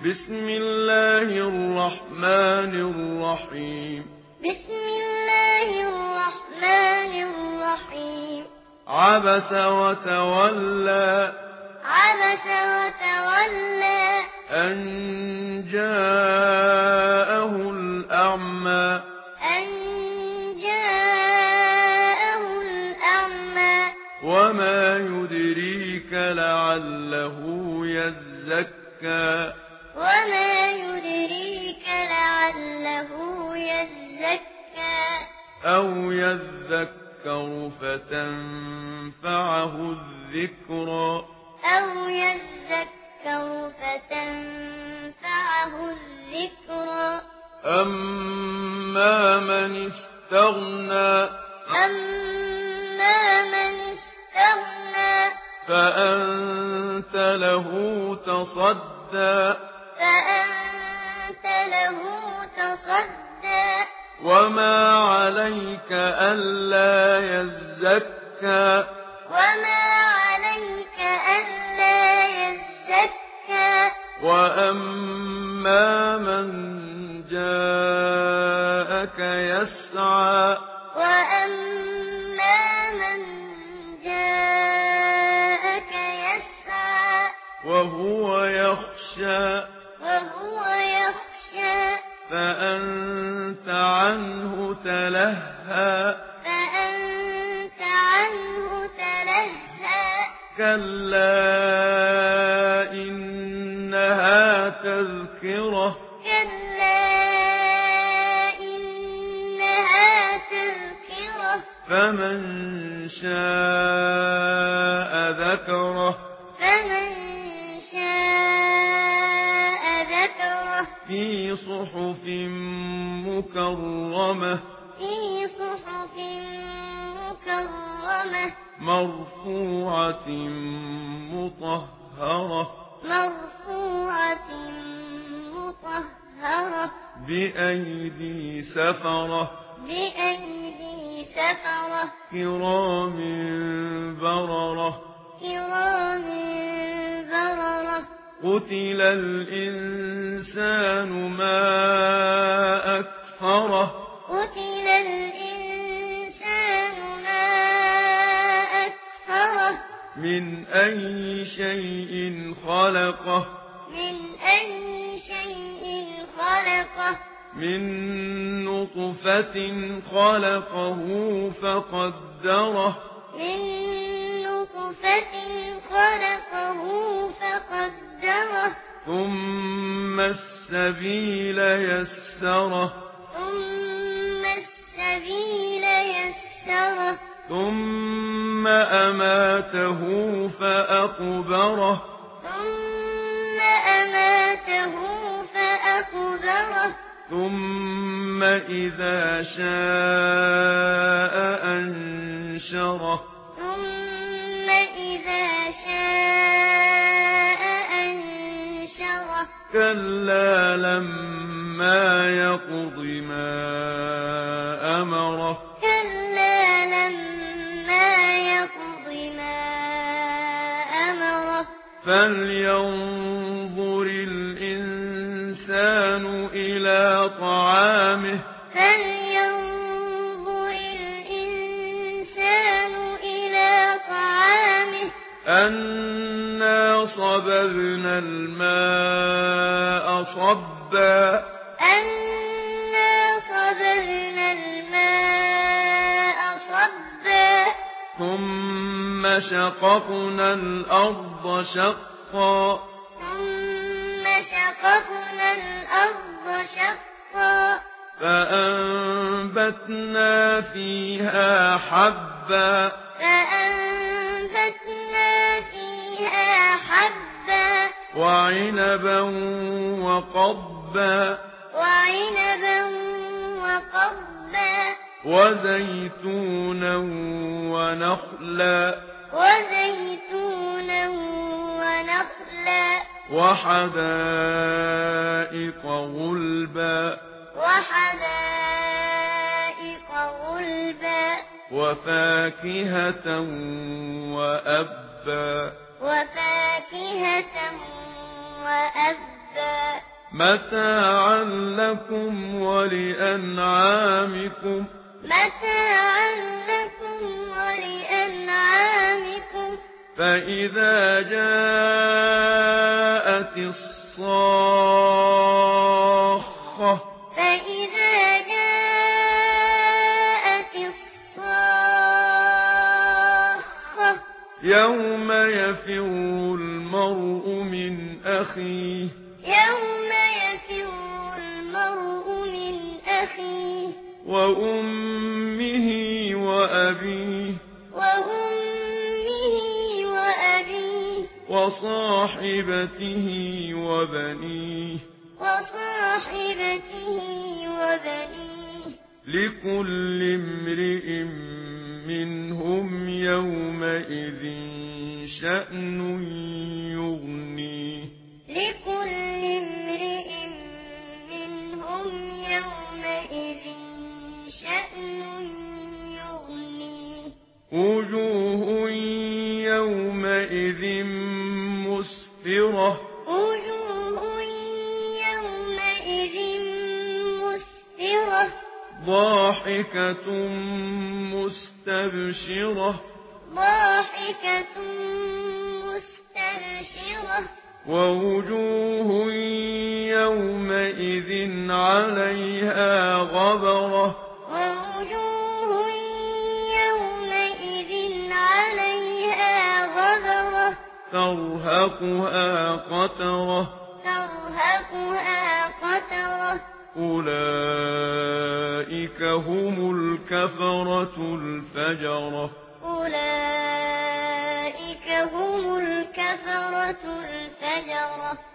بسم الله الرحمن الرحيم بسم الله الرحمن الرحيم عبس وتولى عبس وتولى أن جاءه الأعمى أن جاءه الأعمى. وما يدريك لعله يزكى. وما يدريك لعله يزكى أو يذكر فتنفعه الذكرى أو يذكر فتنفعه الذكرى أما من استغنى أما من استغنى فأنت له تصدى فأنت له تصدى. وما عليك ألا يزكى. وما عليك ألا يزكى. وأما من جاءك يسعى. فأنت عنه تلهى. فأنت عنه تلهى. كلا إنها تذكرة. كلا إنها تذكرة. فمن شاء ذكره. في صحف مكرمة في صحف مكرمة مرفوعة مطهرة مرفوعة مطهرة بأيدي سفرة بأيدي سفرة كرام بررة كرام بررة قتل الإنسان ما أكفره قتل الإنسان ما أكفره من أي شيء خلقه من أي شيء خلقه من نطفة خلقه فقدره من نطفة خلقه فقدره ثم السبيل يسره ثم السبيل يسره ثم أماته فأقبره ثم أماته فأقبره ثم إذا شاء أنشره كلا لما يقض ما أمره كلا لما يقض ما أمره فلينظر الإنسان إلى طعامه أنا صببنا الماء صبا أنا صبرنا الماء صبا ثم شققنا الأرض شقا ثم شققنا الأرض شقا فأنبتنا فيها حبا فأنبتنا وعنبا وقضبا وعنبا وقضبا وزيتونا ونخلا وزيتونا ونخلا وحدائق غلبا وحدائق غلبا وفاكهة وأبا وفاكهة وأبا متاعا لكم ولأنعامكم متاعا لكم ولأنعامكم فإذا جاءت الصاخة فإذا جاءت الصاخة يوم يفر المرء من أخيه. يوم يفر المرء من أخيه. وأمه وأبيه. وأمه وأبيه. وصاحبته وبنيه. وصاحبته وبنيه. لكل امرئ منهم يومئذ شأن يغنيه. لكل امرئ منهم يومئذ شأن يغنيه. وجوه يومئذ مسفرة. وجوه يومئذ مسفرة. ضاحكة مستبشرة. ضاحكة مستبشرة. ووجوه يومئذ عليها غبرة. ووجوه يومئذ عليها غبرة. ترهقها قترة. ترهقها قترة. أولئك هم الكفرة الفجرة. أولئك هم الكفرة الفجرة.